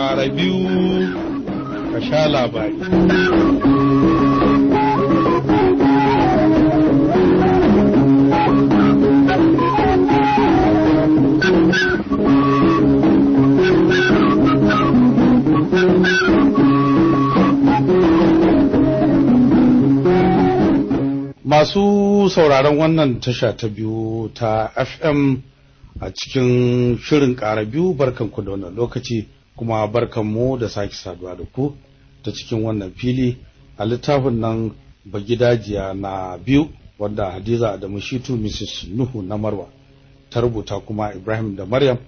ƙara biyu ka sha labari. Masu sauraron wannan tasha ta biyu ta FM a cikin shirin ƙara biyu barkanku da wannan lokaci kuma barkanmu da sake saduwa da ku ta cikin wannan fili a littafin nan bagidajiya na biyu wanda Hadiza da Mushitu Mrs. Nuhu na Marwa ta rubuta kuma Ibrahim da Maryam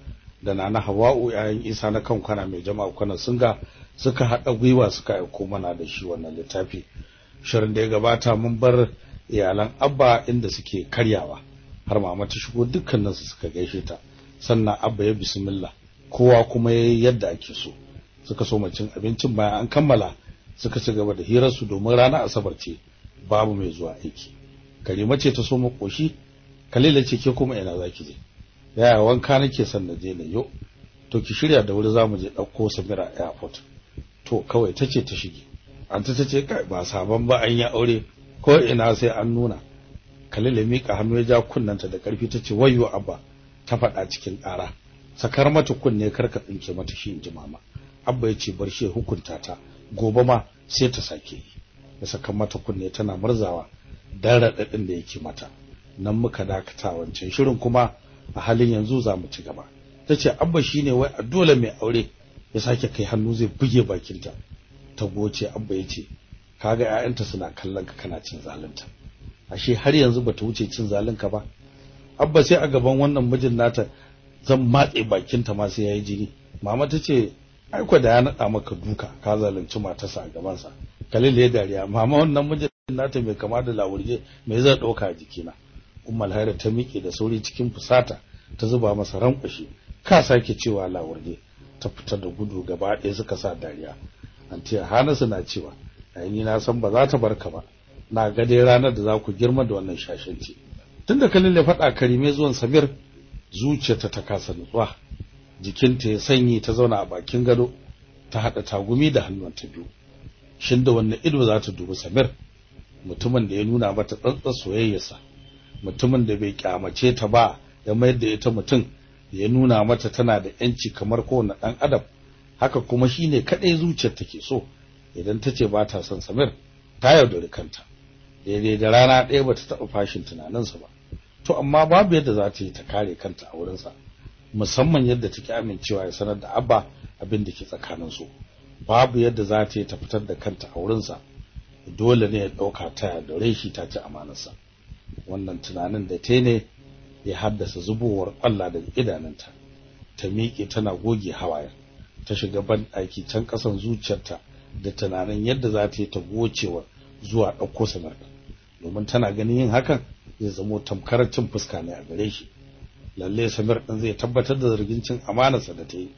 da Nana Hawa'u yayin Isa na kan kwana mai jama'a kwana sunga suka haɗa gwiwa suka aiko mana da shi wannan littafi shirin da ya gabata mun bar iyalan Abba inda suke karyawa har mama ta shigo dukkanin su suka gaishe ta sannan Abba ya bismillah kowa kuma yayi yadda ake so. Suka so cin abincin bayan an kammala suka ci gaba da hirar su domin ranar asabar ce babu mai zuwa aiki. Karima ce ta so mu koshi Kalila ce ke kuma ina zaki je. Yaya wanka nake son na je na yo. To ki shirya da wuri za mu je ɗauko Samira airport. To kawai tace ta shige. Anta tace kai ba saban ba an yi aure ko ina sai an nuna. Kalila mika hannu ya ja kunnanta da ƙarfi tace wayyo abba ta faɗa cikin ƙara. Sakar mata kunne kar ka tsinke mata shi inji mama. Abba ya ce bar shi hukunta ta. Gobe ma sai ta sake ya saka mata kunne tana murzawa dan radadin da yake mata. Nan muka dakata wancan shirin kuma a halin yanzu za mu ci gaba. Tace abba shine wai a dole mai aure ya sake kai hannu zai buge bakinta. Ta goce abba ya ce kaga ƴaƴanta suna kallon ka kana cin zalunta. Ashe har yanzu bata wuce cin zalunka ba. Abba sai a gaban wannan mijin nata zan matse bakinta ma sai yayi jini. Mama tace ai ko da ya nada maka duka ka zalunci matarsa a gaban sa kalil ya dariya mama wannan mijin nata mai kama da lawurje mai zai ɗauka a jikina? Ummul haira ta miƙe da sauri cikin fusata ta zuba masa rankwashi ka sake cewa lawurje ta fitar da gudu gaba ɗaya suka sa dariya. Anti Hanasu na cewa ni na san ba za ta barka ba. Na ga dai ranar da za ku girma da wannan shashanci. Tunda kalil ya faɗa karime zuwan Samir zuciyarta ta kasa nutsuwa jikinta ya sanyi ta zauna a bakin gado ta hada tagumi da hannunta biyu. Shin da wannan ido za ta dubi Samir? Mutumin da ya nuna mata tsantsar soyayyarsa. Mutumin da bai kyamace ta ba ya mayar da ita mutum ya nuna mata tana da yanci kamar kowane dan adam. Haka kuma shine kadai zuciyar take so idan tace ba ta son Samir ta yaudari kanta. Daidai da rana ɗaya bata taɓa fashin tunaninsa ba. To amma babu yadda za ta yi ta kare kanta a wurinsa musamman yadda take amincewa ya sanar da abba abin da ke tsakanin su babu yadda za ta yi ta fitar da kanta a wurinsa dole ne ya ɗauka ta da shi ta ci amanarsa. Wannan tunanin da ta ne ya haddasa zubowar kwalla daga idanunta ta miƙe tana goge hawaye ta shiga ban ɗaki can ƙasan zuciyarta da tunanin yadda za ta yi ta gocewa zuwa ɗauko sanar domin tana ganin yin hakan zai zamo tamkar cin fuska ne a gare shi. Lalle Samir din zai tabbatar da zargin cin amanarsa da ta yi.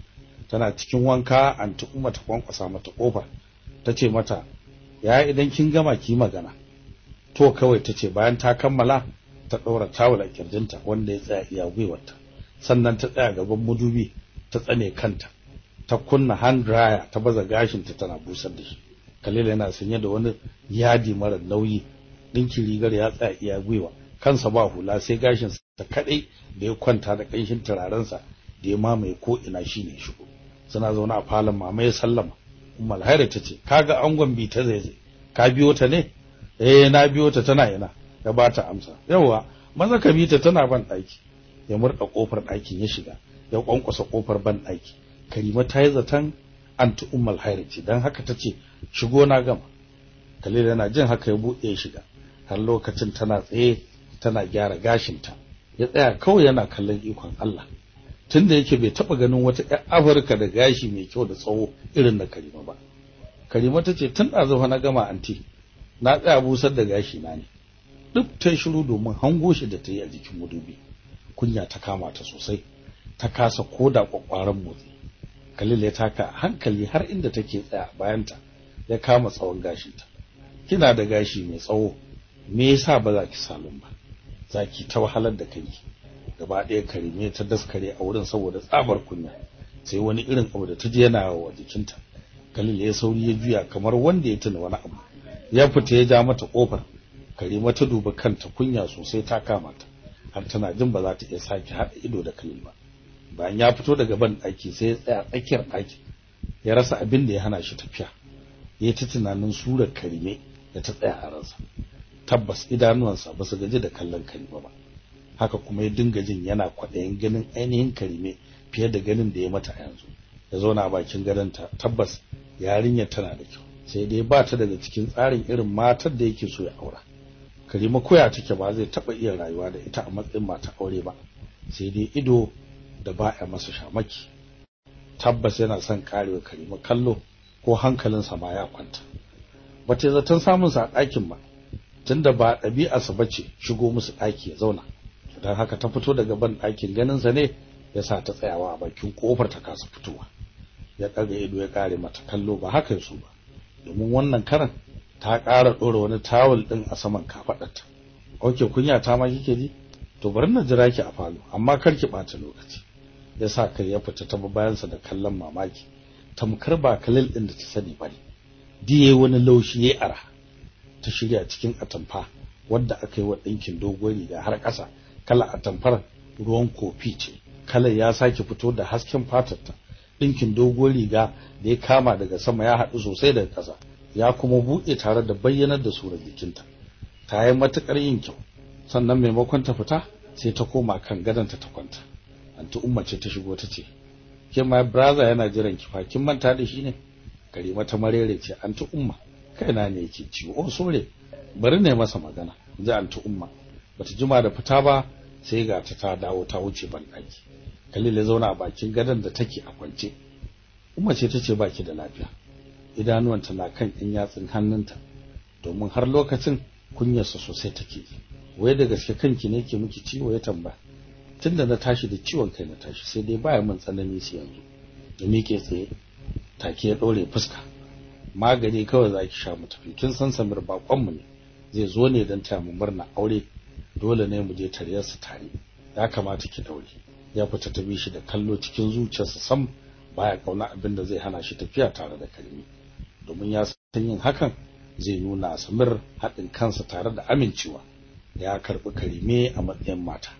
Tana cikin wanka anti umma ta kwankwasa mata ƙofar tace mata ya idan kin gama ki magana. To kawai tace bayan ta kammala ta daura tawul a kirjinta wanda ya tsaya iya gwiwarta. Sannan ta tsaya gaban mudubi ta tsane kanta. Ta kunna hand dryer ta baza gashinta tana busar da shi. Khalil yana sanye da wani yadi mara nauyi. Dinkin rigar ya tsaya iya gwiwa. Kansa ba hula sai gashin sa kadai da ya kwanta da kanshin turarensa da ya mamaye ko ina shine shigo. Suna zaune a falon mama ya sallama. Ummul haira tace kaga angon bi ta zai ka biyo ta ne? Eh na biyo ta tana ina. Ya bata amsa. Yawa maza ka bi ta tana ban daki ya murda ƙofar ɗakin ya shiga ya kwankwasa ƙofar ban daki karima ta yi zatan anti ummul haira ce dan haka tace shigo na gama. Khalil yana jin haka ya buɗe ya shiga. Har lokacin tana tsaye tana gyara gashinta. Ya tsaya kawai yana kallon ikon Allah. Tunda yake bai taba ganin wata ƴar Afirka da gashi mai kyau da tsawo irin na Karima ba. Karima tace tun azufa na gama anti. Na tsaya busar da gashi na ne. Duk ta shiru domin hango shi da ta yi a jikin mudubi kunya ta kama ta sosai. Ta kasa koda kwakwaran motsi. Khalil ya taka hankali har inda take tsaya bayanta ya kama tsawon gashinta. Kina da gashi mai tsawo. Me yasa ba za ki salon ba zaki ta wahalar da kai. Gaba ɗaya karime ta daskare a wurin saboda tsabar kunya. Sai wani irin abu da ta yana wa jikinta. Khalil ya sauri ya juya kamar wanda ya tuna wani abu. Ya fita ya ja mata ƙofar Karima ta duba kanta kunya sosai ta kama ta. Har tana jin ba za ta iya sake haɗa ido da Khalil ba. Bayan ya fito daga ban ɗaki sai ya tsaya tsakiyar ɗaki ya rasa abin da ya hana shi tafiya. Ya ta tunanin surar Karime da ta tsaya a ransa. Tabbas idanuwansa ba su gaji da kallon Karima ba. Haka kuma ya dinga jin yana kwaɗayin ganin ainihin Karime fiye da ganin da ya mata yanzu. Ya zauna a bakin gadonta tabbas yarinyar tana da kyau. Sai dai ba ta daga cikin tsarin irin matar da yake so ya aura. Karima koya take ba zai taba iya rayuwa da ita a matsayin mata aure ba. Sai dai ido da baya masa shamaki. Tabbas yana son karewa Karima kallo ko hankalinsa ma ya kwanta. Bace zaton samun sa a ɗakin ba. Tunda ba ɗabi'arsa bace shigo musu ɗaki ya zauna. Dan haka ta fito daga ban ɗakin ganin sa ne yasa ta tsayawa a bakin ƙofar ta kasa fitowa. Ya ɗaga ido ya kare mata kallo ba haka yaso ba. Domin wannan karan ta ƙara ɗora wani tawul ɗin a saman kafaɗarta. Oke kunya ta ma kike ji? To bari na jira ki a falo amma kar ki ɓata lokaci. Ya sa kai ya fita ta bayansa da kallon mamaki. Tamkar ba kalil ɗin da ta sani ba ne. Diye wani laushi ya ara ta shirya cikin atamfa wadda aka yi wa ɗinkin dogon riga har ƙasa. Kala atamfar ruwan kofi ce. Kalar ya sake fito da hasken fatarta ɗinkin dogon riga da ya kama daga sama ya haɗu sosai daga ƙasa ya kuma buɗe tare da bayyanar da surar jikinta. Ta yi matuƙar yin kyau. Sannan maimakon ta fita sai ta koma kan gadonta ta kwanta. Anti umma ce ta shigo ta ce ke my brother yana jiran ki fa kin manta da shi ne? Karima ta marere ce anti umma kaina ne yake ciwo. Oh sore bari ne masa magana. Ji anti umma. Bata jima da fita ba sai ga ta ta dawo ta wuce ban ɗaki Khalil ya zauna a bakin gadon da take a kwance. Umma ce tace baki da lafiya. Idanuwanta na kan ɗin yatsun hannunta. Domin har lokacin kunyarsa sosai take wai da gaske kanki ne ke miki ciwo? Ya tambaya. Tunda na tashi da ciwon kai na tashi sai dai baya min tsanani sai yanzu. Da miƙe tsaye take ya ɗore fuska. Magani kawai za ki sha mu tafi. Kin san Samir bakon mu ne. Zai zo ne don taya mu murna aure. Dole ne mu je taryarsa tare. Ya kamata ki daure. Ya fita ta bi shi da kallo cikin zuciyarsa sam. Baya ƙauna abin da zai hana shi tafiya tare da Karimi. Domin ya san yin hakan zai nuna Samir haɗin kansa tare da amincewa. Ya karɓi Karime a matsayin mata.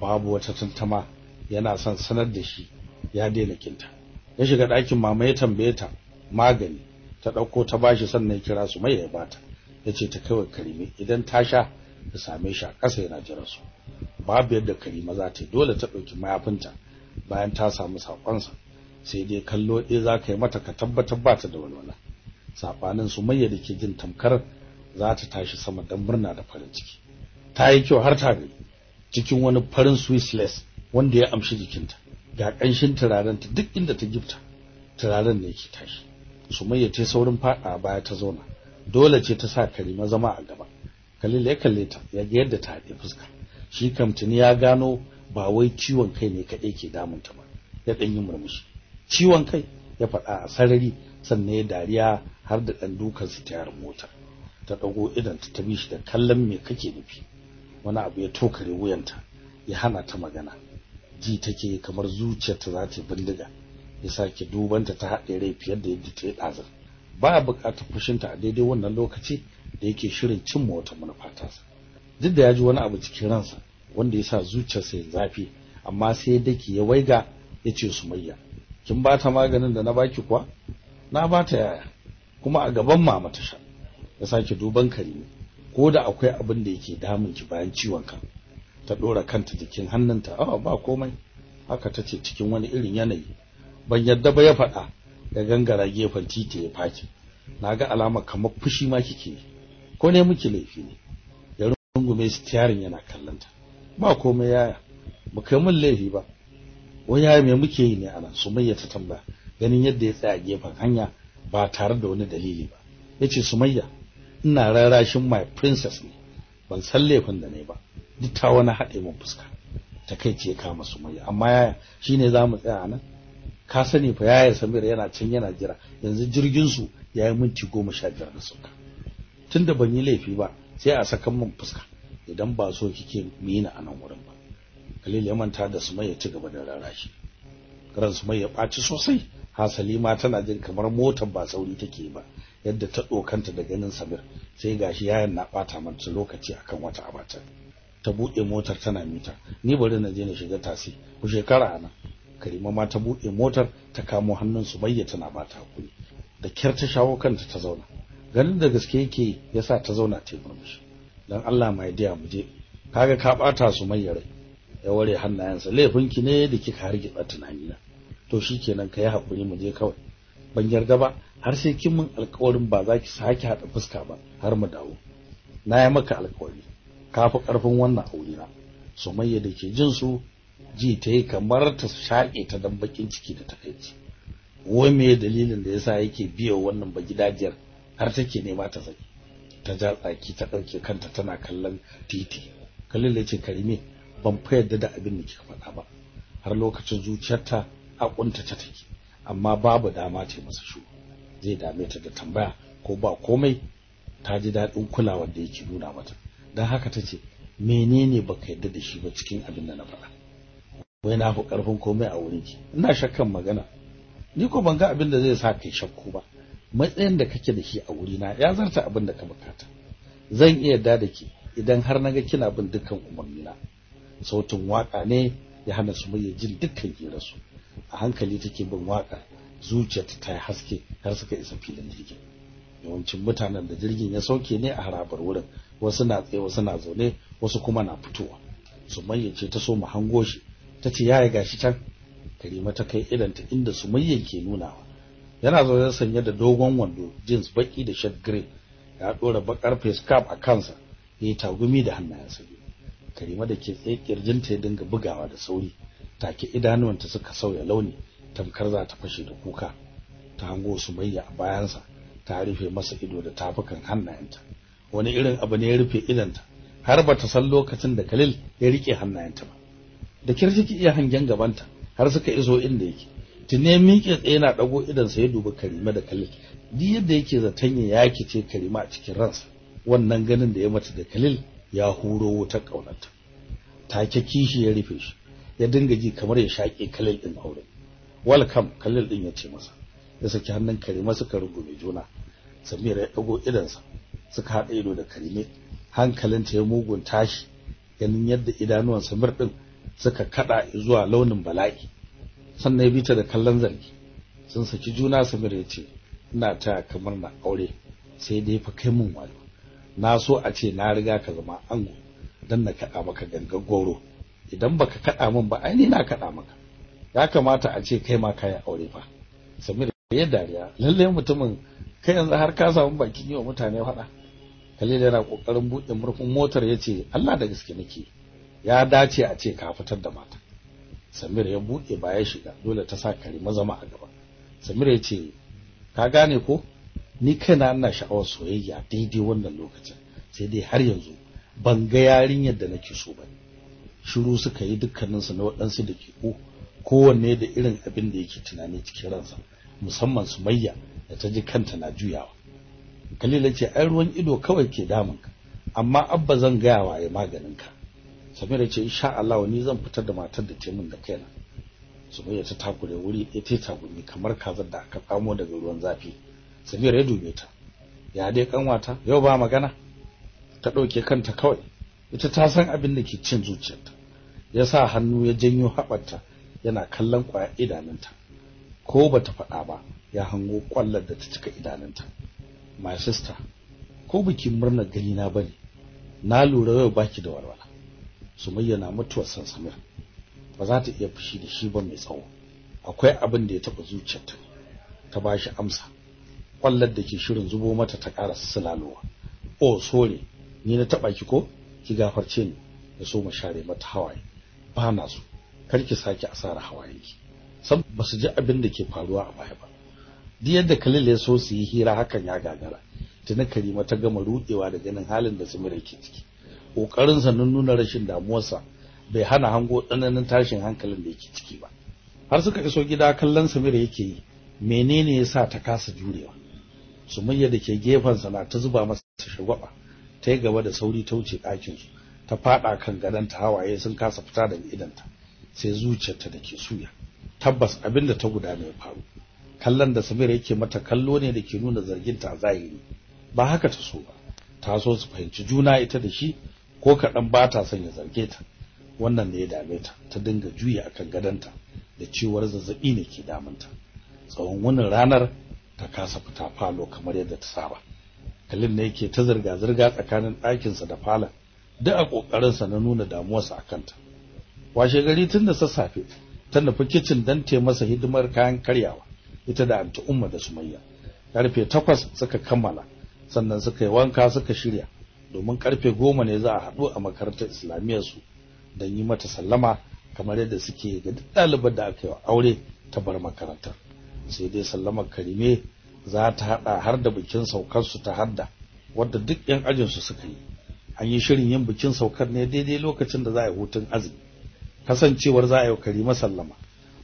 Babu wata tantama yana son sanar da shi ya daina kinta. Ya shiga ɗakin mama ya tambaye ta magani ta ɗauko ta bashi sannan ya kira su mai ya bata ya ce ta kaiwa Karime idan ta sha ta same shi a ƙasa yana jira su. Babu yadda Karima za ta yi dole ta ɗauki mayafinta bayan ta samu sakonsa sai dai kallo ɗaya za ka yi mata ka tabbatar ba ta da walwala. Sabanin Sumayya da ke jin tamkar za ta tashi sama dan murna da farin ciki. Ta yi kyau har ta gani cikin wani farin Swiss lace wanda ya amshi jikinta. Ga ƙanshin turaren ta duk inda ta gifta turaren ne yake tashi. Sumayya ta saurin faɗa baya ta zauna. Dole ce ta sa Karima zama a gaba. Khalil ya kalle ta ya ga yadda ta haɗe fuska. Shi kam tuni ya gano ba wai ciwon kai ne kaɗai ke damunta ba. Ya ɗan yi murmushi. Ciwon kai ya faɗa a sarari sannan ya dariya har da ɗan dukan su tayar mota. Ta ɗago idan ta tabi shi da kallon me kake nufi. Wani abu ya tokare wuyanta ya hana ta magana. Ji take kamar zuciyarta za ta bindiga. Ya sake dubanta ta haɗe rai fiye da yadda ta yi ɗazar ba ya buƙatar fushinta a daidai wannan lokaci da yake shirin cimma wata manufa tasa. Duk da ya ji wani abu cikin ransa wanda ya sa zuciyarsa ya zafi amma sai dake ya waiga ya ce sumayya kin ba ta maganin da na baki kuwa? Na ba ta yaya kuma a gaban mama ta sha. Ya sake duban karimi ko da akwai abin da yake damun ki bayan ciwon kan ta dora kanta jikin hannunta a ba komai. Haka tace cikin wani irin yanayi. Ban yadda ba ya faɗa. Ya gangara gefen titi ya faki. Naga alama kamar fushi ma kike ko ne muke laifi ne? Ya rungume stiyarin yana kallanta ba komai yaya. Ba kai mun laifi ba. Wai me muke yi ne a nan sumayya ta tambaya. Ganin yadda ya tsaya gefen hanya ba tare da wani dalili ba. Yace sumayya ina rarashin my princess ne. Ban san laifin da ne ba. Duk ta wani haɗe mun fuska. Ta kai ce kama sumayya. Amma yaya shine za mu tsaya nan? Ka sani fa yaya Samir yana can yana jira. Yanzu jirgin su yayi minti 15 da sauka. Tunda ban yi laifi ba sai a sakan mun fuska. Idan ba so kike mina a nan wurin ba. Khalil ya manta da Sumayya ci gaba da rarashi ran Sumayya ɓaci sosai. Hasali ma tana jin kamar motar ba sauri take ba. Yadda ta dokanta da ganin Samir sai gashi yayan na bata mata lokaci akan wata abata ta buɗe motar tana mita. Ni bari na je na shiga tasi. Ku shekara ana Karima ma ta buɗe motar ta kamo hannun Sumayya tana bata haƙuri da kyar ta shawo kanta ta zauna. Ganin da gaske yake yasa ta zauna ta murmushi. Dan Allah mai diya mu je. Kaga ka bata Sumayya rai. Ya ware hannayensa. Laifinki ne da kika hargitsa tunanina. To shikenan kai haƙuri mu je kawai. Ban yarda ba har sai kin mun alƙawarin ba za ki sake hada fuska ba har mu dawo. Na yi maka alƙawari. Kafi ƙarfin wannan aure na. Sumayya da ke jin su ji ta yi kamar ta shaƙe ta dan bakin ciki da takeici wai me dalilin da yasa yake biya wannan bagidajiyar har take nema ta saki? Ta ja tsaki ta ɗauke kanta tana kallon titi. Kallon ya ce karime ban fa yadda da abin da kika faɗa ba. Har lokacin zuciyarta a kuntace take amma babu dama ce masa shu zai dame ta da tambaya ko ba komai ta ji daɗin kulawar da yake nuna mata. Dan haka tace menene baka yadda da shi ba cikin abin da na faɗa? Wai na fi ƙarfin komai a wurin ki ina shakkan magana. Ni ko ban ga abin da zai sa kai shakku ba. Matsayin da kake da shi a wurina ya zarta abin da ka buƙata. Zan iya yarda da ke idan har na ga kina bin dukkan umarnina. Sautin waƙa ne ya hana su mai jin dukkan hirarsu. A hankali take bin waƙa zuciyarta ta yi haske har suka isa filin jirgin. Yawancin mutanen da jirgin ya sauke ne a harabar wurin. Wasu na tsaye wasu na zaune wasu kuma na fitowa. Sumayya ce ta so mu hango shi. Ta ce yaya gashi can. Karima ta kai idanta inda sumayya ke nunawa. Yana zaune sanye da dogon wando jeans baki da shirt grey. Ya dora bakar face cap a kansa yayi tagumi da hannayensa karima da ke tsaye kirjinta ya dinga bugawa da sauri. Take idanuwanta suka sauya launi tamkar za ta fashe da kuka. Ta hango sumayya a bayansa ta rufe masa ido da tafukan hannayenta. Wani irin abu ne ya rufe idanta har bata san lokacin da Khalil ya riƙe hannayenta ba. Da kyar take iya hangen gabanta har suka iso inda yake. Tune miƙe tsaye na dago idan sa ya dubi Karima da Khalil. Duk yadda yake zaton ya yake ce Karima a cikin ransa wannan ganin da ya mata da Khalil ya huro wutar kaunarta take kishi ya rufe shi ya dinga ji kamar ya shaƙe Khalil din aure. Welcome Khalil din ya ce masa. Ya saki hannun Karima suka rungume juna. Samira ya dago idansa suka haɗa ido da Karime. Hankalinta ya mugun tashi ganin yadda idanuwan Samir din suka kada zuwa launin bala'i. Sannan ya bita da kallon zargi. Sun saki juna Samir ya ce ina ta kamar na aure sai dai fa kai mun wayo. Na so a ce na riga ka zama ango dan na kada maka gangan goro. Idan baka kada min ba ai ni na kada maka. Ya kamata a ce kai ma kai aure fa. Samir ya dariya. Lalle mutumin kai yanzu har ka samu bakin yi wa mutane faɗa. Khalil yana ƙoƙarin buɗe murfin motar ya ce Allah da gaske nake. Ya dace a ce ka fitar da mata. Samir ya buɗe ba ya shiga dole ta sa kare mazama a gaba. Samir ya ce ka gane ko? Ni kaina ina sha'awar soyayya daidai wannan lokacin sai dai har yanzu ban ga yarinyar da nake so ba. Shiru suka yi dukkanin su na waɗansu da ke ko kowanne da irin abin da yake tunani cikin ransa musamman Sumayya da ta ji kanta na juyawa. Kalila ce ai ruwan ido kawai ke damunka amma abba zan gaya wa ya maganin ka Samira ce insha Allah ni zan fitar da matar da ce min da kaina. Sumayya ta takure wuri ɗaya ta takumi kamar kazar da aka tsamo daga ruwan zafi. Samira ya dube ta. Ya dai kanwata? Yau ba magana? Ta ɗauke kanta kawai. Ita ta san abin da ke cin zuciyarta. Ya sa hannu ya janyo haɓarta yana kallon ƙwayar idanunta. Ko bata faɗa ba ya hango ƙwallar da ta cika idanunta. My sister ko bikin murnar gani na ba ne na lura yau baki da walwala. Sumayya na mutuwar san Samir ba za ta iya fushi da shi ba mai tsawo. Akwai abin da ya taba zuciyarta ta bashi amsa. Kwallar da ke shirin zubo mata ta ƙara sulalowa. Oh sorry ni na taba ki ko? Ki gafarce ni ya so mu share mata hawaye. Ba na so. Kar ki sake asara hawaye ki sab ba su ji abin da ke faruwa a baya ba. Duk yadda Khalil ya so su yi hira hakan ya gagara. Tuna Karima ta gama rudewa da ganin halin da Samira ke ciki. Ƙoƙarin sa nuna rashin damuwarsa bai hana hango tsananin tashin hankalin da yake ciki ba. Har suka iso gida kallon Samira yake yi menene yasa ta kasa jurewa? Sumayya da ke gefen sa na ta zuba masa shagwaba ta yi gaba da sauri ta wuce ɗakin su ta fada kan gadon ta hawaye sun kasa fita daga idanta sai zuciyarta da ke suya. Tabbas abin da ta gudana ya faru. Kallon da Samira yake mata kallo ne da ke nuna zargin ta zahiri. Ba haka ta so ba. Ta so su fahimci juna ita da shi ko kaɗan ba ta son ya zarge ta. Wannan ne ya dame ta ta dinga juya akan gadonta da ciwar zazzaɓi ne ke damunta. Tsawon wannan ranar ta kasa fita falo kamar yadda ta saba. Kalin ne yake ta zirga zirga tsakanin ɗakinsa da falon duk a ƙoƙarinsa na nuna damuwarsa a kanta. Washe gari tun da sassafe ta nufi kicin don ta masa hidimar kayan karyawa ita da anti umma da sumayya. Karfe takwas suka kammala sannan suka yi wanka suka shirya. Domin ƙarfe goma ne za a haɗu a makarantar islamiyyar su don yi mata sallama kamar yadda suke ga duk ɗalibar da aka yi aure ta bar makarantar. Sai dai sallamar karime za ta haɗa har da bikin saukar su ta hadda wadda duk yan ajin su suka yi. An yi shirin yin bikin saukar ne daidai lokacin da za a yi hutun azumi. Kasancewar za a yi karima sallama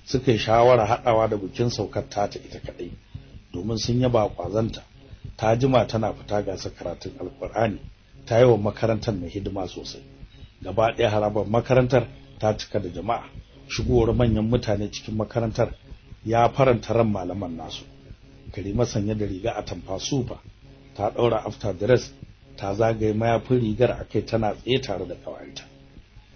suka yi shawara haɗawa da bikin saukar tata ita kaɗai domin sun yaba kwazanta ta. Jima tana fita gasar karatun alkur'ani ta yi wa makarantar mai hidima sosai. Gaba ɗaya harabar makarantar ta cika da jama'a. Shigowar manyan mutane cikin makarantar ya faranta ran malaman nasu. Karima sanye da riga a tamfa sufa ta ɗaura after dress ta zagaye mayafin rigar akai tana tsaye tare da kawanta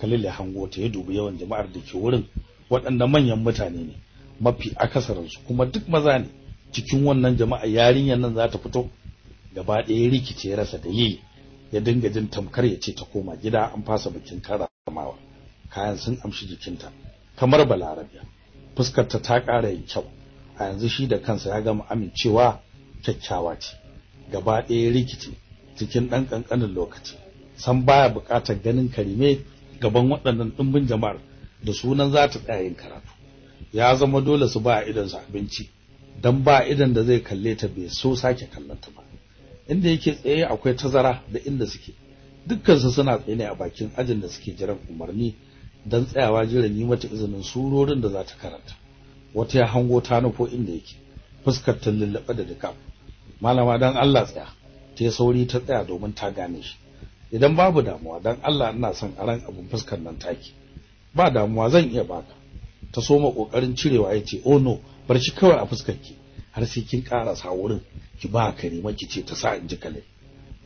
Khalil ya hango ta ya dubi yawan jama'ar da ke wurin. Waɗanda manyan mutane ne mafi akasarinsu kuma duk maza ne. Cikin wannan jama'a yarinyar nan za ta fito. Gaba ɗaya rikice rasa dalili. Ya dinga jin tamkar ya ce ta koma gida an fasa bikin karamawa kayan sun amshi jikinta kamar balarabiya fuskar ta ƙara yin kyau. A yanzu shi da kansa ya gama amincewa kyakkyawa ce. Gaba ɗaya rikice cikin ɗan ƙanƙanin lokaci. San baya buƙatar ganin karime gaban waɗannan ɗimbin jama'ar da sunan za ta tsaya yin karatu. Ya zama dole su ba idan su abinci dan ba idan da zai kalle ta bai so sake kallon ta ba. Inda yake tsaye akwai tazara da inda suke. Dukkan su suna tsaye ne a bakin ajin da suke jiran umarni dan tsayawa jiran yi mata izinin surorin da za ta karanta. Wata ya hango ta nufo inda yake fuskar ta lullube da duka malama dan Allah tsaya. Ta sauri ta tsaya domin ta gane shi. Idan babu damuwa dan Allah ina son aran abun fuskar nan taki. Ba damuwa zan iya baka. Ta soma ƙoƙarin cirewa ya ce oh no bar shi kawai a fuskar ki har sai kin karasa wurin ki ba karima ki ce ta sa in ji kale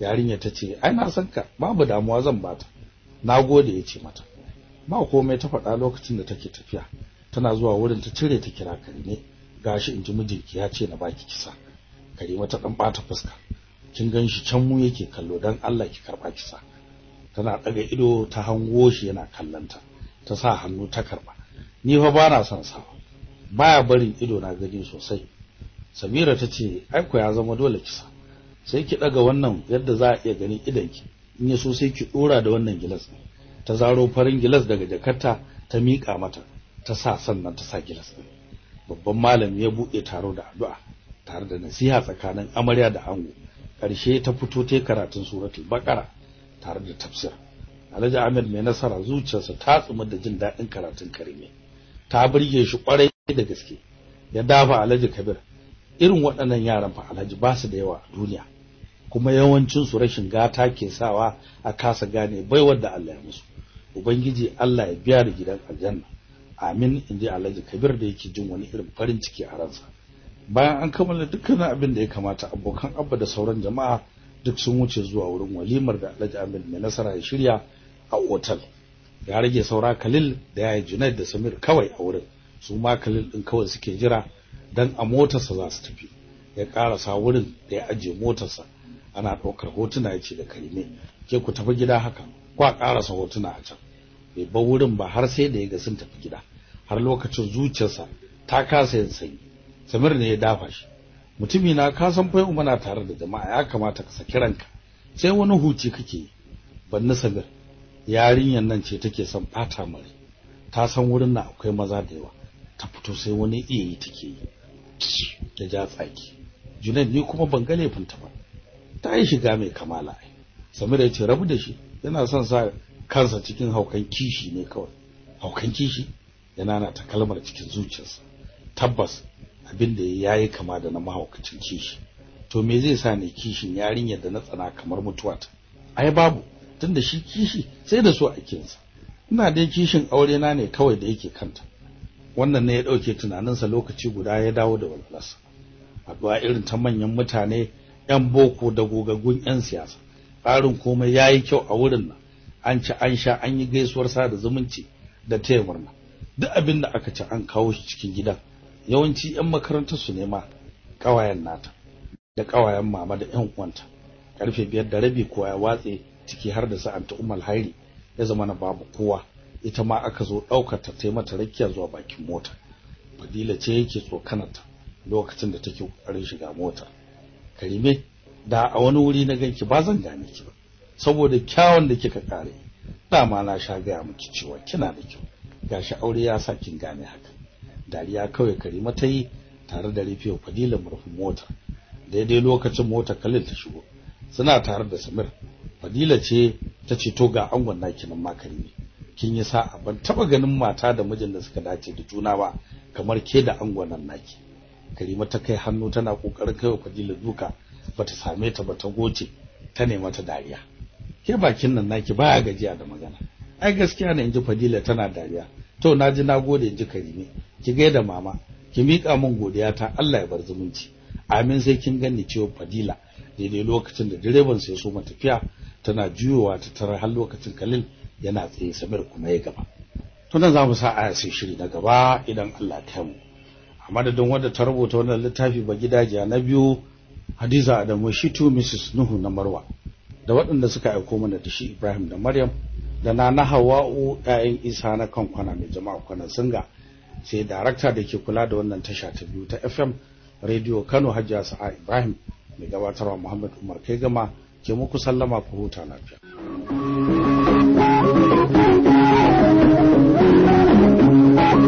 yarinya ta ce ai na san ka babu damuwa zan bata nagode ya ce mata. Ba komai ta faɗa lokacin da take tafiya. Tana zuwa wurin ta cire ta kira karime gashi in ji mijinki ya ce na baki kisa. Karima ta dan bata fuska. Kin gan shi can mu yake kallo dan Allah ki karɓa kisa. Tana daga ido ta hango shi yana kallanta ta. Sa hannu ta karɓa ni fa bana son sa baya barin ido na gani sosai. Samira tace ai ko ya zama dole kisa. Sai ki daga wannan yadda za a iya gani idanki in ya so sai ki dora da wannan gilas ta zaro farin gilas daga jakarta ta mika mata ta sa sannan ta sa gilas din babban malami ya buɗe taro da addu'a tare da nasiha tsakanin amarya da ango. Karshe ta fito ta karatun suratul baqara tare da tafsir. Alhaji Ahmed mai nasara zuciyarsa ta tsuma da jin daɗin karatun karime. Ta burge shi ƙwarai da gaske. Ya dafa Alhaji Kabir irin waɗannan yaran fa Alhaji ba su da yawa a duniya. Kuma yawancin su rashin gata ke sawa a kasa gane baiwar da Allah ya musu. Ubangiji Allah ya biya da gidan aljanna. Amin inji Alhaji Kabir da yake jin wani irin farin ciki a ransa. Bayan an kammala dukkanin abin da ya kamata abokan abba da sauran jama'a duk sun wuce zuwa wurin walimar da Alhaji Ahmed mai nasara ya shirya a otal. Ya rage saura Khalil da yayi Junaid da Samir kawai a wurin. Su ma Khalil din kawai suke jira dan a motarsa za su tafi. Ya karasa wurin da ya aje motarsa. Ana ɗaukar hotuna ya ce da Karime ke ku tafi gida haka. Kwa karasa hotuna a can. Bai bar wurin ba har sai da ya ga sun tafi gida. Har lokacin zuciyarsa ta kasa yin sanyi. Samir ne ya dafa shi. Mutumi na ka san fa muna tare da jama'a ya kamata ka saki ranka. Sai wani huci kake banni Samir yarinyar nan ce take son fata mare. Ta san wurin nan akwai maza da yawa. Ta fito sai wani iya yi take yi. Da ja tsaki. Junaid ni kuma ban ga laifinta ba. Ta yi shiga mai kamala ai. Samir ya ce rabu da shi. Yana son sa kansa cikin haukan kishi ne kawai. Haukan kishi yana na ta kalmar cikin zuciyarsa. Tabbas abin da yayi kama da na mahaukacin kishi. To me zai sa ne kishin yarinyar da na tsana kamar mutuwa ta? Ai babu. Tunda shi kishi sai da so ake sa ina dai kishin aure na ne kawai da yake kanta. Wannan ne ya ɗauke tunaninsa lokaci guda ya dawo da walwalarsa. Haɗuwa irin ta manyan mutane yan boko da gogaggun yan siyasa. Tsarin komai yayi kyau a wurin nan. An ci an sha an yi gaisuwar sa da zumunci da taya murna. Duk abin da aka ci an kawo shi cikin gidan. Yawanci yan makarantar su ne ma kawayen nata da kawayen mama da yan uwanta. Karfe biyar da rabi kowa ya watse ciki har da sa'anta Umar Hairi ya zama na babu kowa. Ita ma aka zo ɗaukar ta tai mata rakiya zuwa bakin mota. Fadila ce yake tsokanarta lokacin da take ƙoƙarin shiga mota. Karime da a wani wuri na ganki ba zan gane ki ba saboda kyawun da kika kare dama na sha ga miki cewa kina da kyau. Gashi aure ya sa kin gane haka. Dariya kawai Karima ta yi tare da rufe Fadila murfin mota. Daidai lokacin mota Khalil ta shigo suna tare da Samir. Fadila ce ta ce to ga angon naki nan makari ne kin yi sa'a. Ban taba ganin mata da mijin da suka dace da juna ba kamar ke da angon nan naki. Karima ta kai hannu tana ƙoƙarin kaiwa Fadila duka bata same ta ba ta goce ta nema ta dariya. Ke bakin nan naki baya gajiya da magana. Ai gaskiya ne inji Fadila tana dariya. To na ji nagode inji Karime. Ki gaida mama. Ki mika min godiya ta Allah ya bar zumunci. Amin sai kin ganni cewa Fadila daidai lokacin da direban sai so tafiya tana juyowa ta tarar har lokacin Khalil yana tsaye Samir kuma ya gaba. To nan za mu sa aya sai shiri na gaba idan Allah ya mu. A madadin wanda ta rubuta wannan littafi ba gidajiya na biyu Hadiza Adamu Shitu Mrs Nuhu na Marwa. Da waɗanda suka aiko mana da shi Ibrahim da Maryam da na na Hawa'u ƴaƴan Isa na kan kwana mai jama'a kwana singa sai darakta da ke kula da wannan tasha ta biyu ta FM Radio Kano Hajja Sa'a Ibrahim mai gabatarwa Muhammad Umar kai gama ke muku sallama ku huta lafiya.